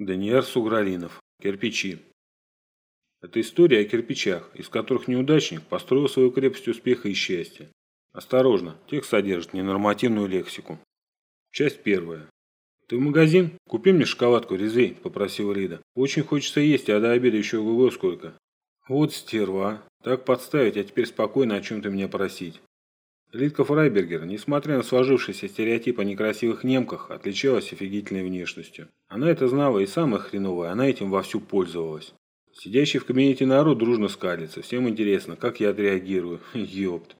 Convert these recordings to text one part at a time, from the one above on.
Даниэр Сугралинов. Кирпичи. Это история о кирпичах, из которых неудачник построил свою крепость успеха и счастья. Осторожно, текст содержит ненормативную лексику. Часть первая. «Ты в магазин? Купи мне шоколадку, Резей», – попросил Рида. «Очень хочется есть, а до обеда еще ого сколько». «Вот стерва. Так подставить, а теперь спокойно о чем-то меня просить». Лидка Фрайбергер, несмотря на сложившийся стереотип о некрасивых немках, отличалась офигительной внешностью. Она это знала и самое хреновое, она этим вовсю пользовалась. Сидящий в кабинете народ дружно скалится. Всем интересно, как я отреагирую. Ёпт.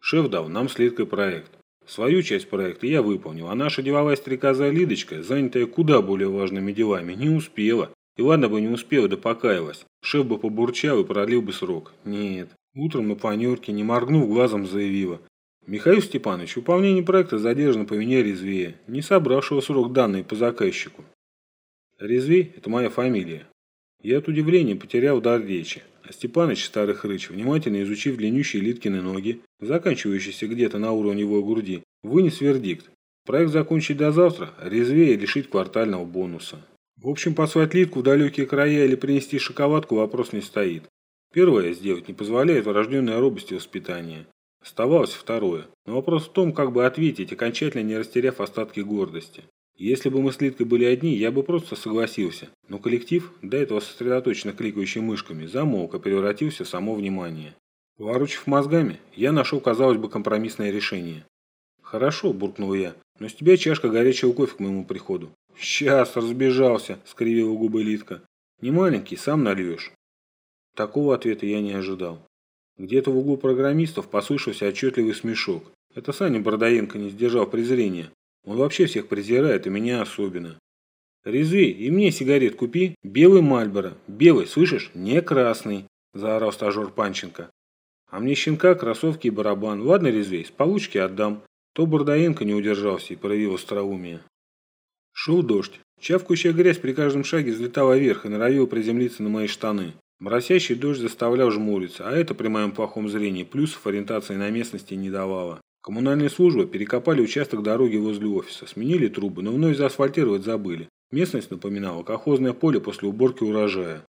Шеф дал нам с Лидкой проект. Свою часть проекта я выполнил, а наша деловая стрекоза Лидочка, занятая куда более важными делами, не успела. И ладно бы не успела, да покаялась. Шеф бы побурчал и продлил бы срок. Нет. Утром на планерке, не моргнув глазом, заявила. Михаил Степанович, выполнение проекта задержано по вине Резвея, не собравшего срок данные по заказчику. Резвей – это моя фамилия. Я от удивления потерял дар речи, а Степаныч, старый хрыч, внимательно изучив длиннющие Литкины ноги, заканчивающиеся где-то на уровне его груди, вынес вердикт. Проект закончить до завтра, а Резвея лишить квартального бонуса. В общем, послать Литку в далекие края или принести шоколадку вопрос не стоит. Первое сделать не позволяет врожденная робость и воспитание. Оставалось второе. Но вопрос в том, как бы ответить, окончательно не растеряв остатки гордости. Если бы мы с Литкой были одни, я бы просто согласился. Но коллектив, до этого сосредоточенно кликающий мышками, замолк и превратился в само внимание. Ворочив мозгами, я нашел, казалось бы, компромиссное решение. «Хорошо», – буркнул я, – «но с тебя чашка горячего кофе к моему приходу». «Сейчас, разбежался», – скривила губы Литка. «Не маленький, сам нальешь». Такого ответа я не ожидал. Где-то в углу программистов послышался отчетливый смешок. Это Саня Бордаенко не сдержал презрения. Он вообще всех презирает, и меня особенно. «Резвей, и мне сигарет купи. Белый Мальборо. Белый, слышишь? Не красный», – заорал стажер Панченко. «А мне щенка, кроссовки и барабан. Ладно, Резвей, с получки отдам». То Бордаенко не удержался и проявил остроумие. Шел дождь. Чавкающая грязь при каждом шаге взлетала вверх и норовила приземлиться на мои штаны. Моросящий дождь заставлял жмуриться, а это при моем плохом зрении плюсов ориентации на местности не давало. Коммунальные службы перекопали участок дороги возле офиса, сменили трубы, но вновь заасфальтировать забыли. Местность напоминала колхозное поле после уборки урожая.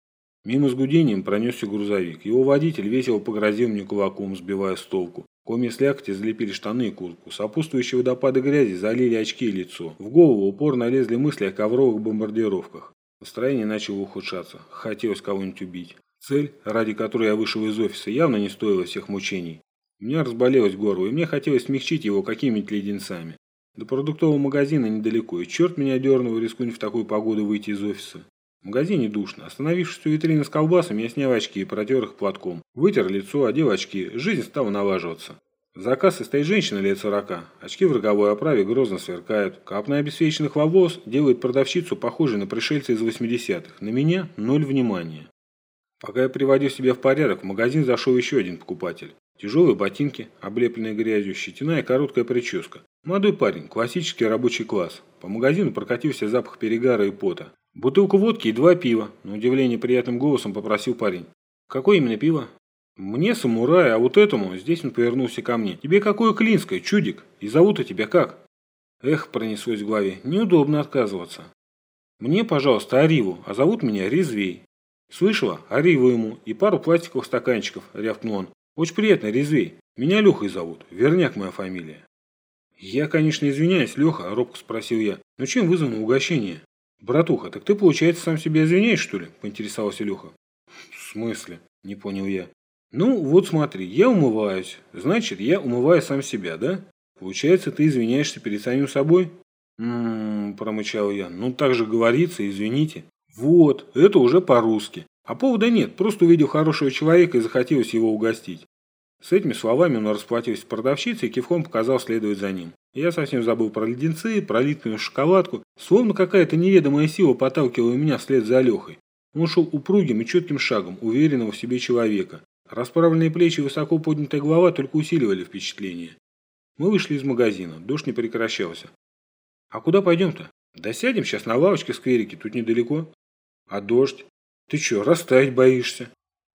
Мимо с гудением пронесся грузовик. Его водитель весело погрозил мне кулаком, сбивая с толку. Комья слякоти залепили штаны и куртку. Сопутствующие водопады грязи залили очки и лицо. В голову упорно лезли мысли о ковровых бомбардировках. Настроение начало ухудшаться. Хотелось кого-нибудь убить. Цель, ради которой я вышел из офиса, явно не стоила всех мучений. У меня разболелось горло, и мне хотелось смягчить его какими-нибудь леденцами. До продуктового магазина недалеко, и черт меня дернул рискнуть в такую погоду выйти из офиса. Магазине душно. Остановившись у витрины с колбасами, я снял очки и протер их платком. Вытер лицо, одел очки. Жизнь стала налаживаться. За кассой стоит женщина лет сорока. Очки в роговой оправе грозно сверкают. Капная обесвеченных волос делает продавщицу похожей на пришельца из 80-х. На меня ноль внимания. Пока я приводил себя в порядок, в магазин зашел еще один покупатель. Тяжелые ботинки, облепленные грязью, щетина и короткая прическа. Молодой парень, классический рабочий класс. По магазину прокатился запах перегара и пота. Бутылку водки и два пива. На удивление приятным голосом попросил парень. Какое именно пиво? «Мне самурай, а вот этому...» Здесь он повернулся ко мне. «Тебе какое клинское, чудик? И зовут-то тебя как?» Эх, пронеслось в голове. Неудобно отказываться. «Мне, пожалуйста, Ариву, а зовут меня Резвей». «Слышала? Ариву ему и пару пластиковых стаканчиков», — рявкнул он. «Очень приятно, Резвей. Меня Лехой зовут. Верняк моя фамилия». «Я, конечно, извиняюсь, Леха», — робко спросил я. «Но чем вызвано угощение?» «Братуха, так ты, получается, сам себя извиняешь, что ли?» – поинтересовался Леха. «В смысле?» – не понял я. Ну, вот смотри, я умываюсь. Значит, я умываю сам себя, да? Получается, ты извиняешься перед самим собой? Ммм, промычал я. Ну, так же говорится, извините. Вот, это уже по-русски. А повода нет, просто увидел хорошего человека и захотелось его угостить. С этими словами он расплатился с продавщицей и кивком показал следовать за ним. Я совсем забыл про леденцы, про литную шоколадку, словно какая-то неведомая сила подталкивала меня вслед за Лехой. Он шел упругим и четким шагом, уверенного в себе человека. Расправленные плечи и высоко поднятая голова только усиливали впечатление. Мы вышли из магазина, дождь не прекращался. «А куда пойдем-то?» «Да сядем сейчас на лавочке в скверике, тут недалеко». «А дождь?» «Ты что, растаять боишься?»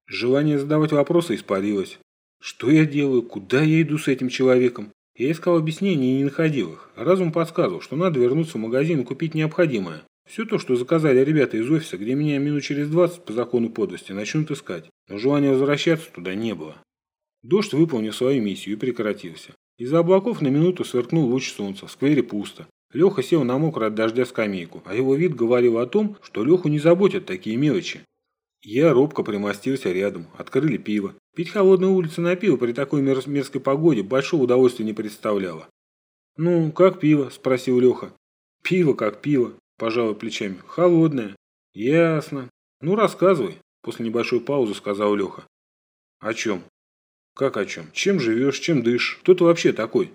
Желание задавать вопросы испарилось. Что я делаю? Куда я иду с этим человеком? Я искал объяснений и не находил их. Разум подсказывал, что надо вернуться в магазин и купить необходимое. Все то, что заказали ребята из офиса, где меня минут через 20 по закону подлости начнут искать. Но желания возвращаться туда не было. Дождь выполнил свою миссию и прекратился. Из-за облаков на минуту сверкнул луч солнца, в сквере пусто. Леха сел на мокрой от дождя скамейку, а его вид говорил о том, что Леху не заботят такие мелочи. Я робко примостился рядом, открыли пиво. Пить холодной улицы на пиво при такой мерзкой погоде большого удовольствия не представляло. «Ну, как пиво?» – спросил Леха. «Пиво как пиво», – пожалуй плечами. «Холодное». «Ясно. Ну, рассказывай», – после небольшой паузы сказал Леха. «О чем?» «Как о чем? Чем живешь, чем дышишь? Кто ты вообще такой?»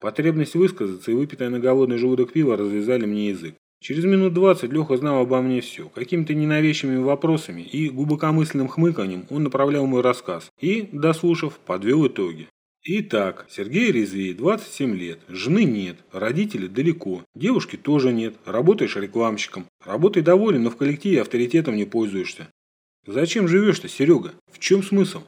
Потребность высказаться и выпитая на голодный желудок пива развязали мне язык. Через минут двадцать Леха знал обо мне все. Какими-то ненавязчивыми вопросами и глубокомысленным хмыканьем он направлял мой рассказ и, дослушав, подвел итоги. Итак, Сергей Резвей, 27 лет, жены нет, родители далеко, девушки тоже нет, работаешь рекламщиком, работой доволен, но в коллективе авторитетом не пользуешься. Зачем живешь-то, Серега? В чем смысл?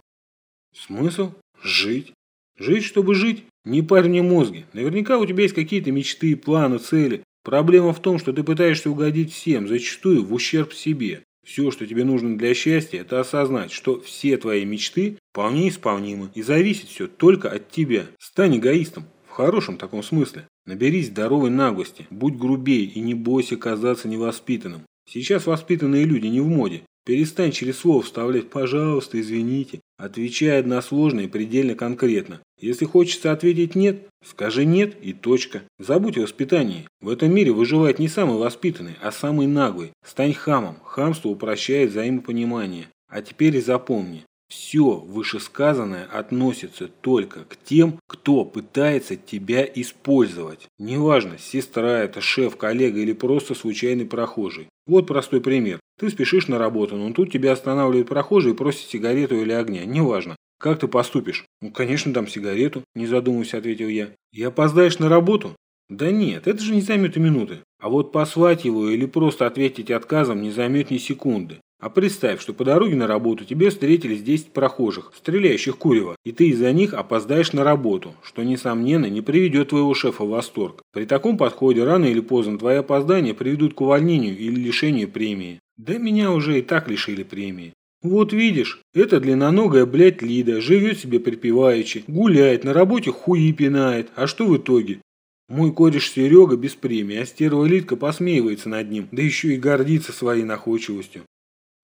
Смысл? Жить. Жить, чтобы жить? Не парь мне мозги. Наверняка у тебя есть какие-то мечты, планы, цели. Проблема в том, что ты пытаешься угодить всем, зачастую в ущерб себе. Все, что тебе нужно для счастья, это осознать, что все твои мечты вполне исполнимы и зависит все только от тебя. Стань эгоистом, в хорошем таком смысле. Наберись здоровой наглости, будь грубее и не бойся казаться невоспитанным. Сейчас воспитанные люди не в моде. Перестань через слово вставлять «пожалуйста», «извините», отвечая на сложное предельно конкретно. Если хочется ответить «нет», скажи «нет» и точка. Забудь о воспитании. В этом мире выживает не самый воспитанный, а самый наглый. Стань хамом. Хамство упрощает взаимопонимание. А теперь и запомни. Все вышесказанное относится только к тем, кто пытается тебя использовать. Неважно, сестра это, шеф, коллега или просто случайный прохожий. Вот простой пример. Ты спешишь на работу, но тут тебя останавливает прохожий и просит сигарету или огня. Неважно. «Как ты поступишь?» «Ну, конечно, дам сигарету», – не задумываясь, ответил я. «И опоздаешь на работу?» «Да нет, это же не займет и минуты. А вот послать его или просто ответить отказом не займет ни секунды. А представь, что по дороге на работу тебе встретились 10 прохожих, стреляющих курева, и ты из-за них опоздаешь на работу, что, несомненно, не приведет твоего шефа в восторг. При таком подходе рано или поздно твои опоздания приведут к увольнению или лишению премии. Да меня уже и так лишили премии. Вот видишь, эта длинноногая, блядь, Лида живет себе припеваючи, гуляет, на работе хуи пинает. А что в итоге? Мой кореш Серега без премии, а стерва Лидка посмеивается над ним, да еще и гордится своей находчивостью.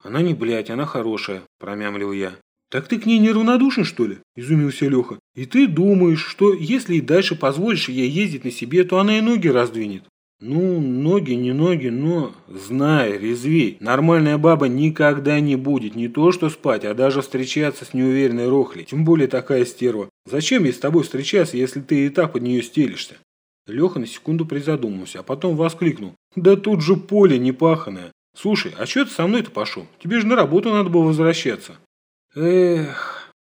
Она не блядь, она хорошая, промямлил я. Так ты к ней неравнодушен, что ли? Изумился Леха. И ты думаешь, что если и дальше позволишь ей ездить на себе, то она и ноги раздвинет? Ну, ноги, не ноги, но, знай, резвей, нормальная баба никогда не будет не то что спать, а даже встречаться с неуверенной рохлей, тем более такая стерва. Зачем ей с тобой встречаться, если ты и так под нее стелишься? Леха на секунду призадумался, а потом воскликнул. Да тут же поле непаханное. Слушай, а что ты со мной-то пошел? Тебе же на работу надо было возвращаться. Эх.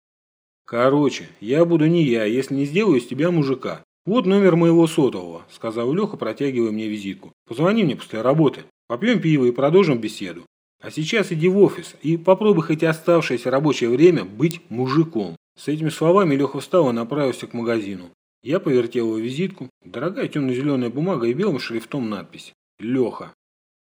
Короче, я буду не я, если не сделаю из тебя мужика. «Вот номер моего сотового», – сказал Леха, протягивая мне визитку. «Позвони мне после работы. Попьем пиво и продолжим беседу. А сейчас иди в офис и попробуй хоть оставшееся рабочее время быть мужиком». С этими словами Леха встал и направился к магазину. Я повертел его визитку. Дорогая темно-зеленая бумага и белым шрифтом надпись. Леха.